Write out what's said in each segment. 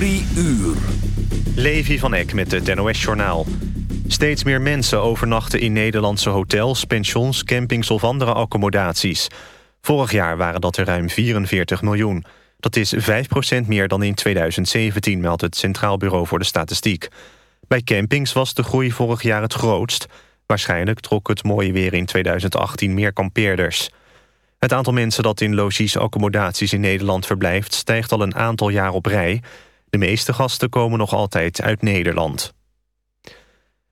Drie uur. Levi van Eck met het NOS-journaal. Steeds meer mensen overnachten in Nederlandse hotels, pensions, campings of andere accommodaties. Vorig jaar waren dat er ruim 44 miljoen. Dat is 5% meer dan in 2017, meldt het Centraal Bureau voor de Statistiek. Bij campings was de groei vorig jaar het grootst. Waarschijnlijk trok het mooie weer in 2018 meer kampeerders. Het aantal mensen dat in logies-accommodaties in Nederland verblijft... stijgt al een aantal jaar op rij. De meeste gasten komen nog altijd uit Nederland.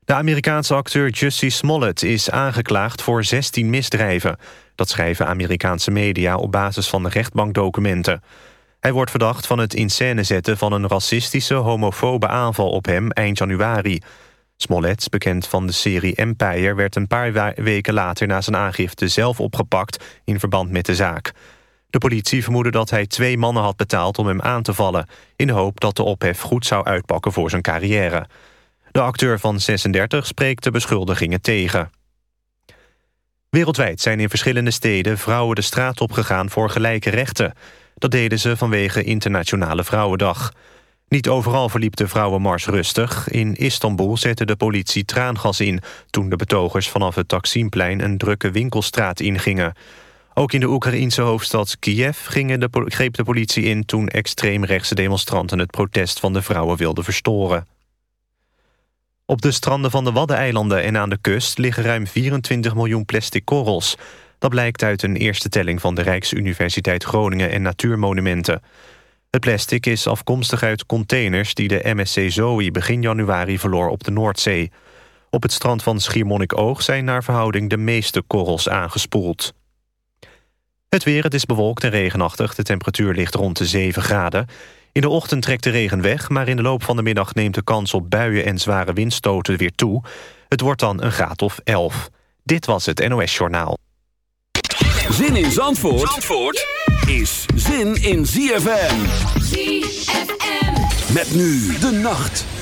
De Amerikaanse acteur Jussie Smollett is aangeklaagd voor 16 misdrijven. Dat schrijven Amerikaanse media op basis van rechtbankdocumenten. Hij wordt verdacht van het in scène zetten van een racistische, homofobe aanval op hem eind januari. Smollett, bekend van de serie Empire... werd een paar weken later na zijn aangifte zelf opgepakt... in verband met de zaak. De politie vermoedde dat hij twee mannen had betaald om hem aan te vallen... in de hoop dat de ophef goed zou uitpakken voor zijn carrière. De acteur van 36 spreekt de beschuldigingen tegen. Wereldwijd zijn in verschillende steden vrouwen de straat opgegaan voor gelijke rechten. Dat deden ze vanwege Internationale Vrouwendag. Niet overal verliep de vrouwenmars rustig. In Istanbul zette de politie traangas in... toen de betogers vanaf het Taksimplein een drukke winkelstraat ingingen. Ook in de Oekraïense hoofdstad Kiev de, greep de politie in... toen extreemrechtse demonstranten het protest van de vrouwen wilden verstoren. Op de stranden van de Waddeneilanden en aan de kust... liggen ruim 24 miljoen plastic korrels. Dat blijkt uit een eerste telling van de Rijksuniversiteit Groningen en Natuurmonumenten... Het plastic is afkomstig uit containers die de MSC Zoe begin januari verloor op de Noordzee. Op het strand van Schiermonnikoog zijn naar verhouding de meeste korrels aangespoeld. Het weer, het is bewolkt en regenachtig. De temperatuur ligt rond de 7 graden. In de ochtend trekt de regen weg, maar in de loop van de middag neemt de kans op buien en zware windstoten weer toe. Het wordt dan een graad of 11. Dit was het NOS Journaal. Zin in Zandvoort, Zandvoort? is zin in ZFM. ZFM. Met nu de nacht.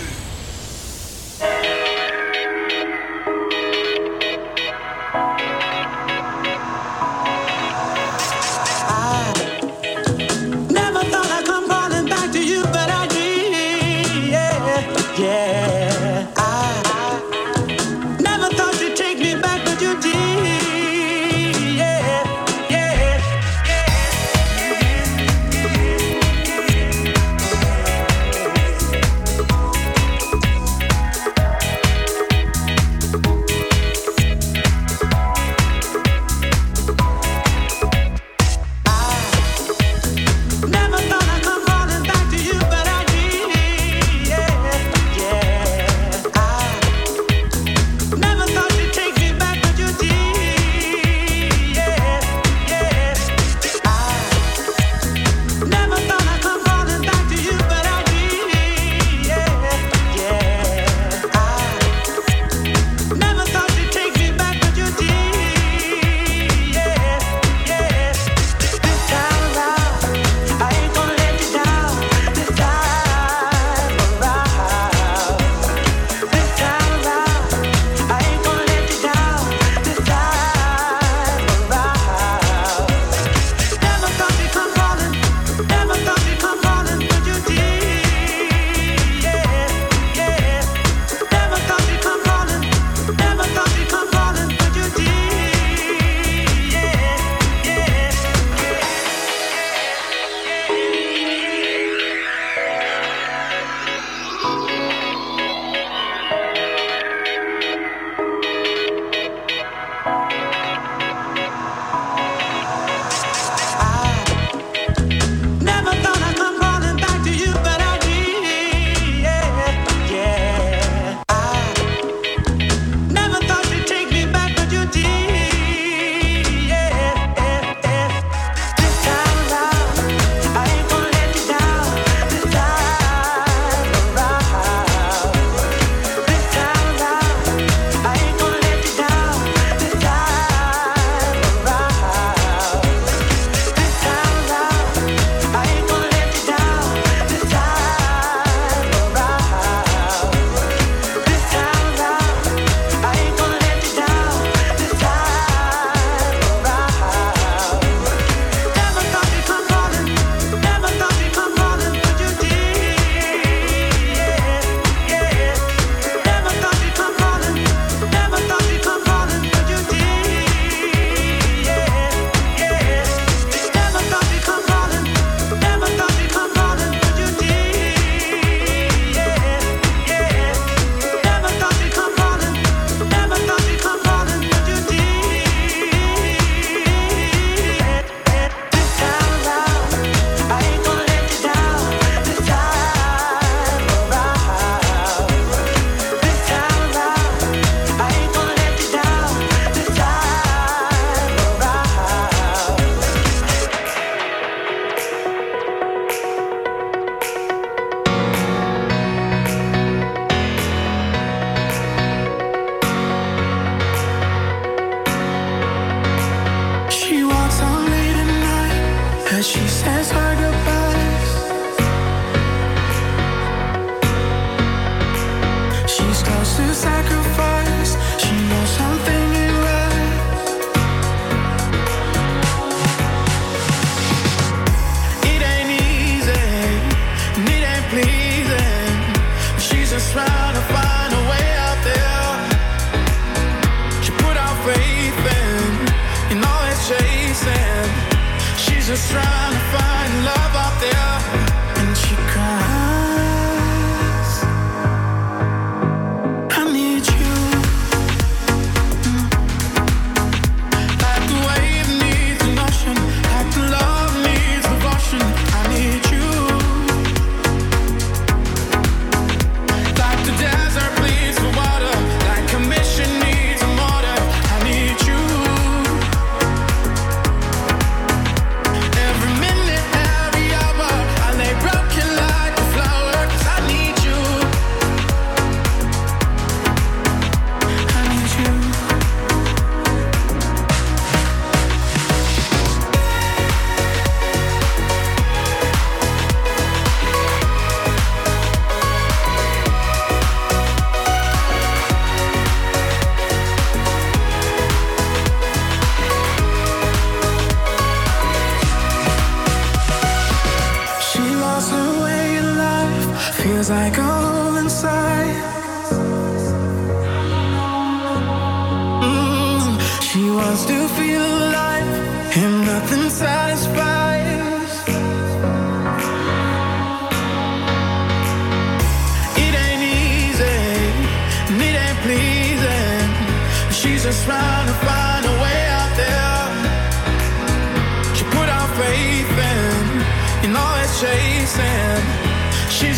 feels like all inside.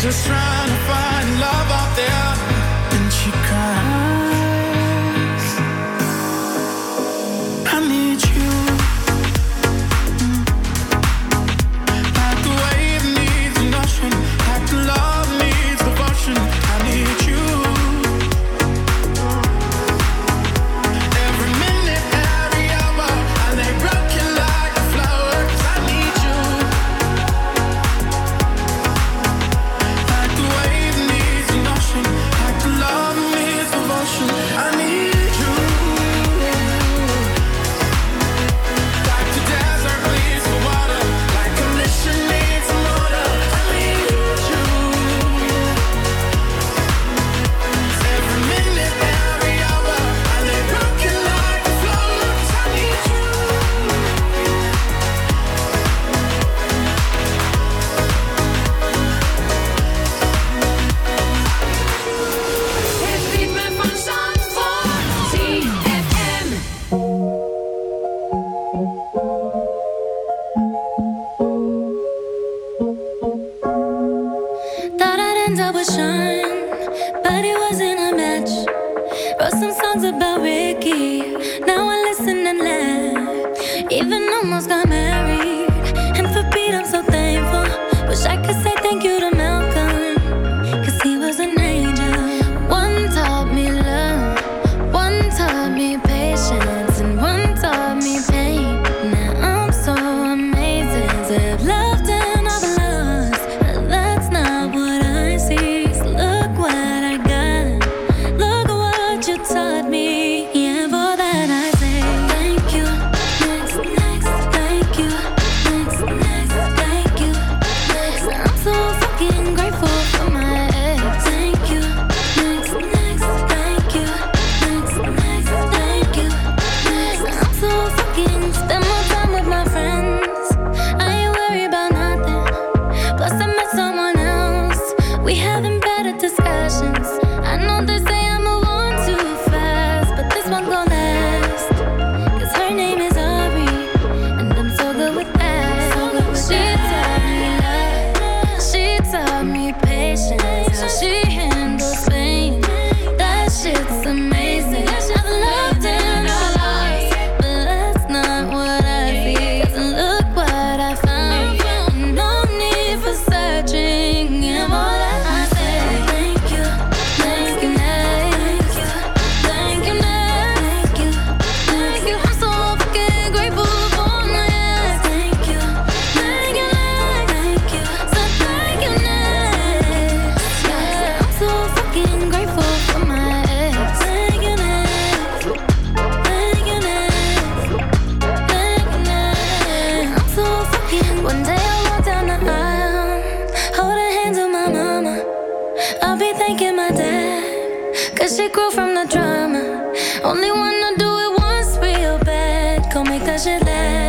just trying to find het ritme van ZFM. grew from the meaning of the line?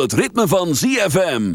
het ritme van ZFM.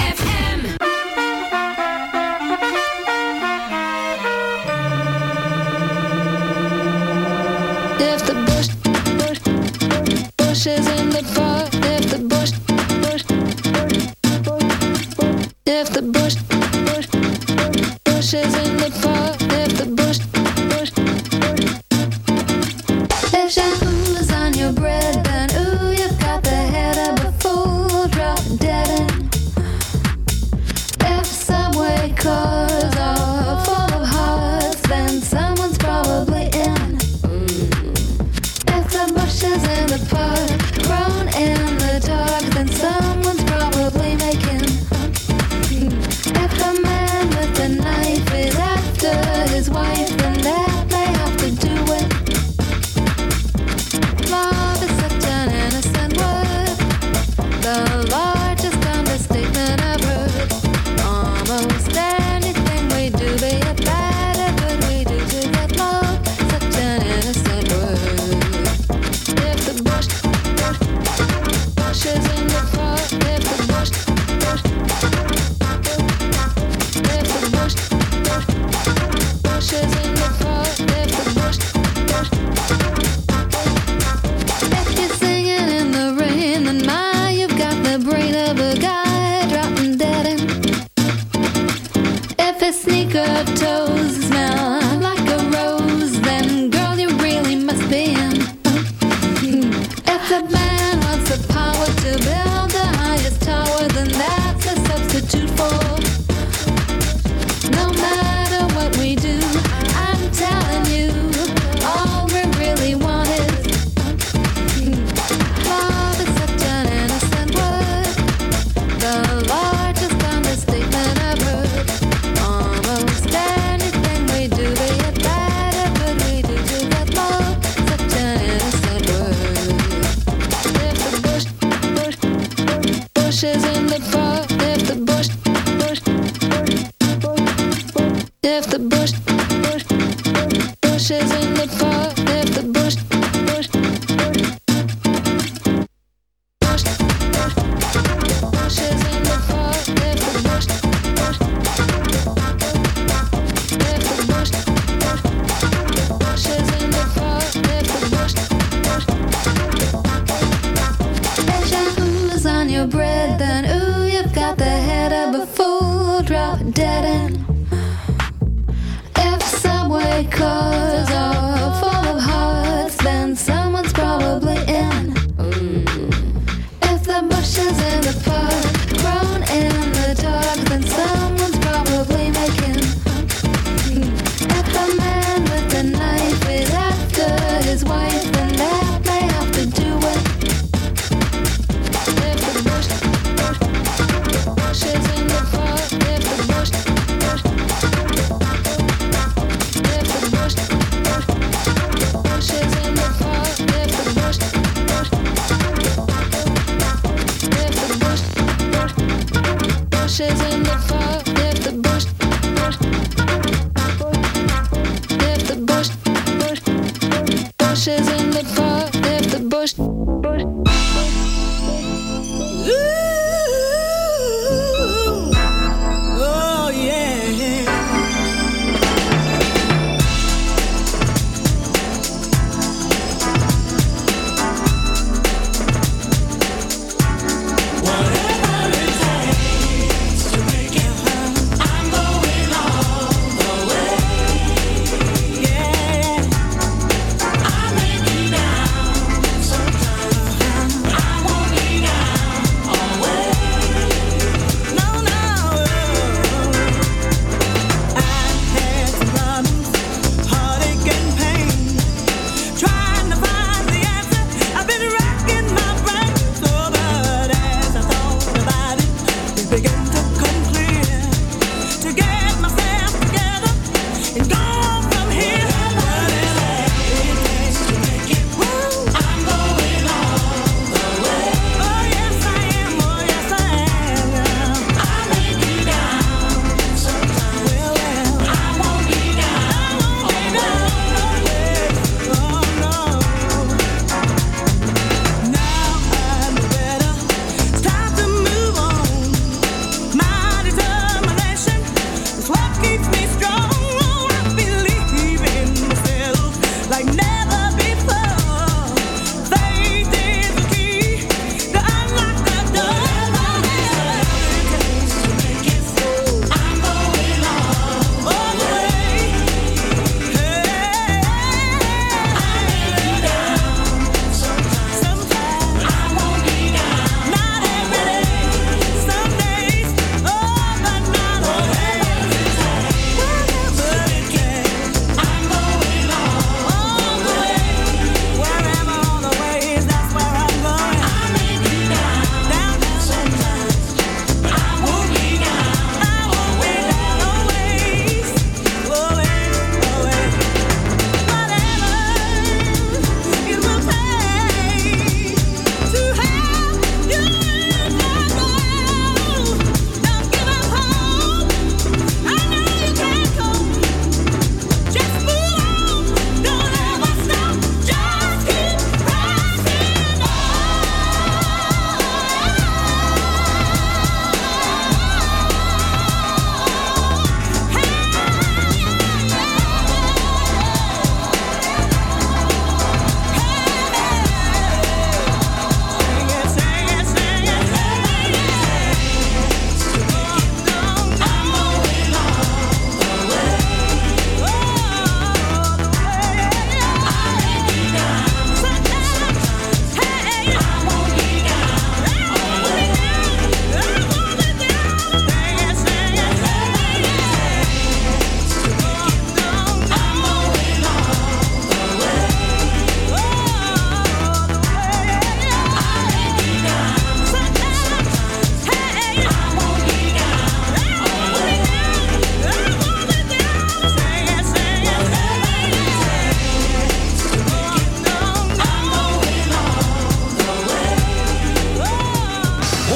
ashes in the fire.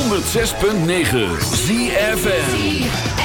106.9 ZFN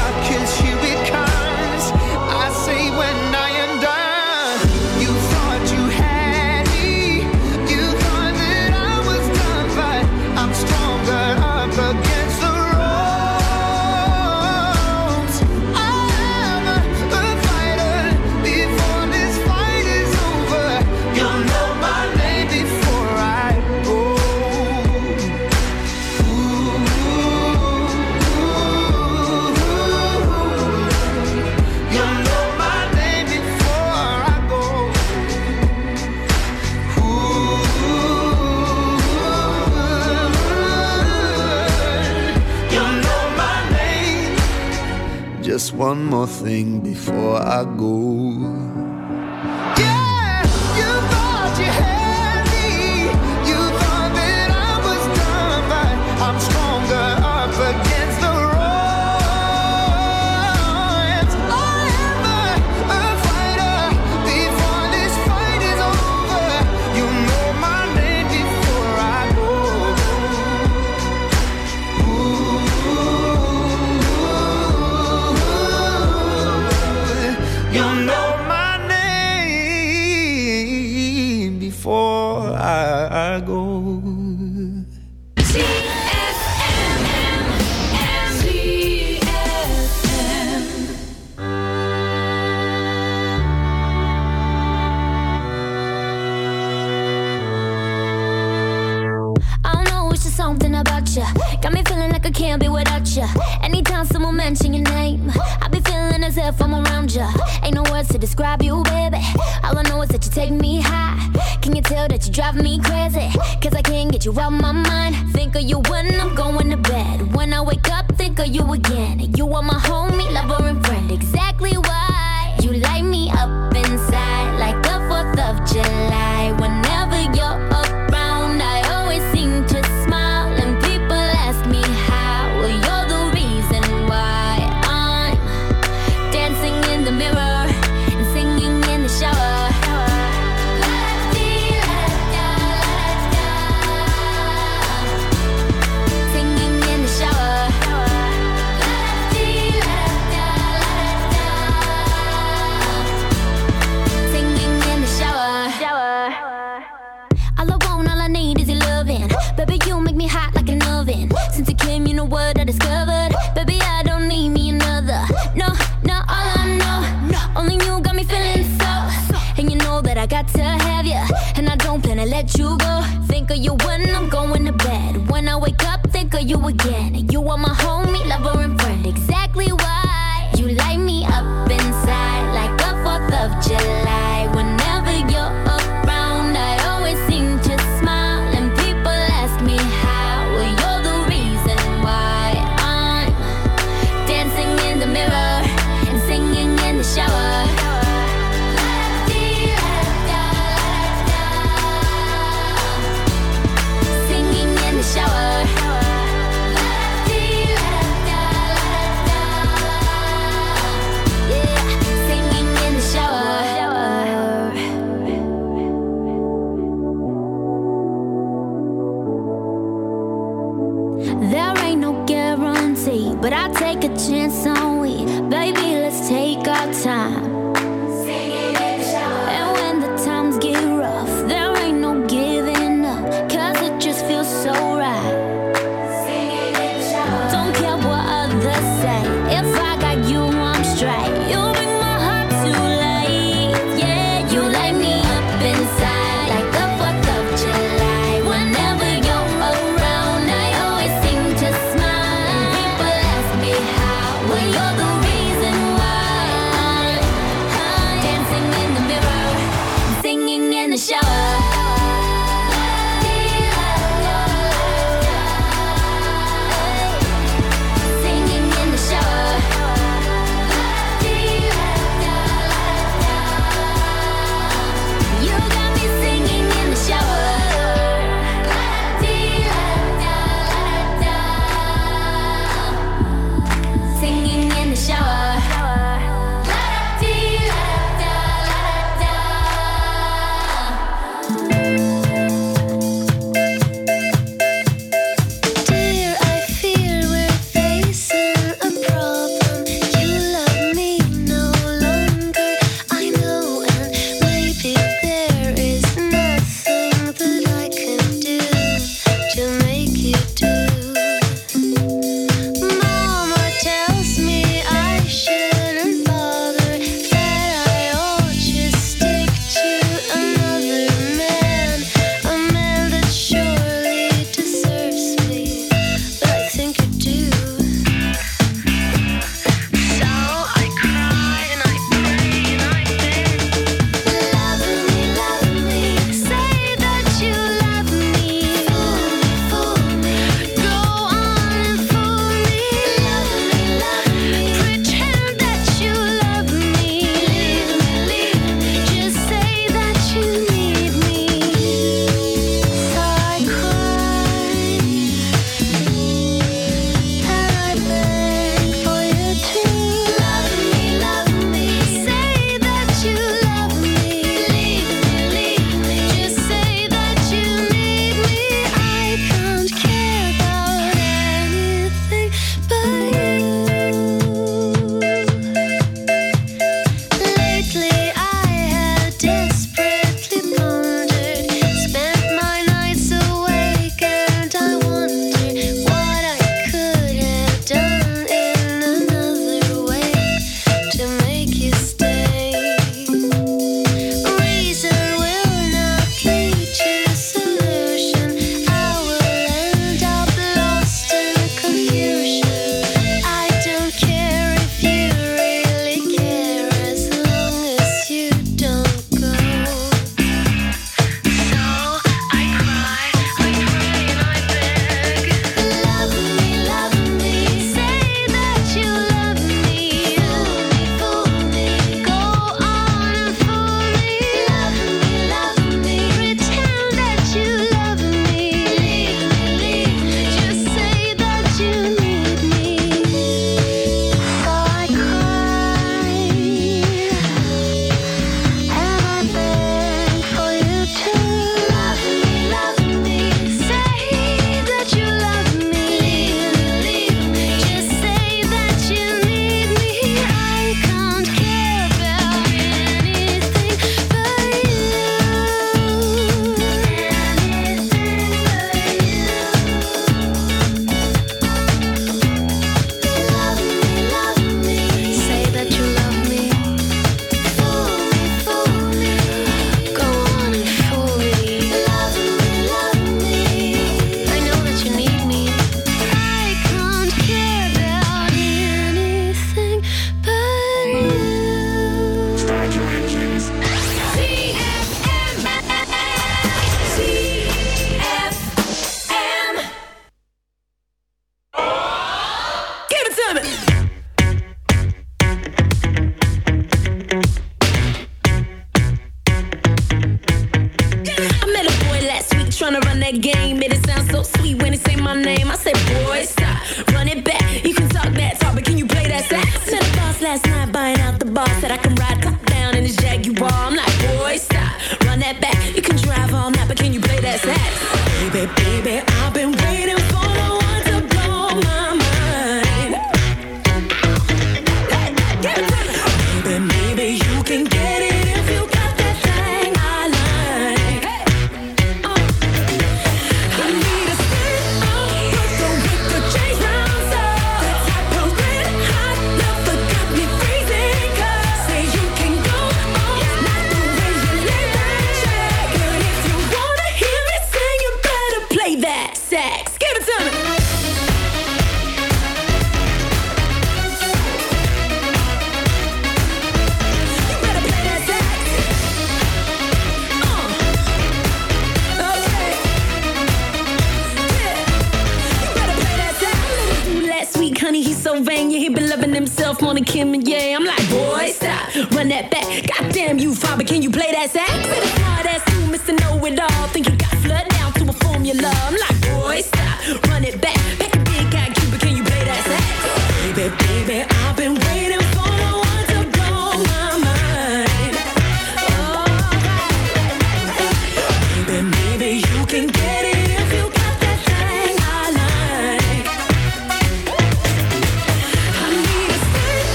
before I go.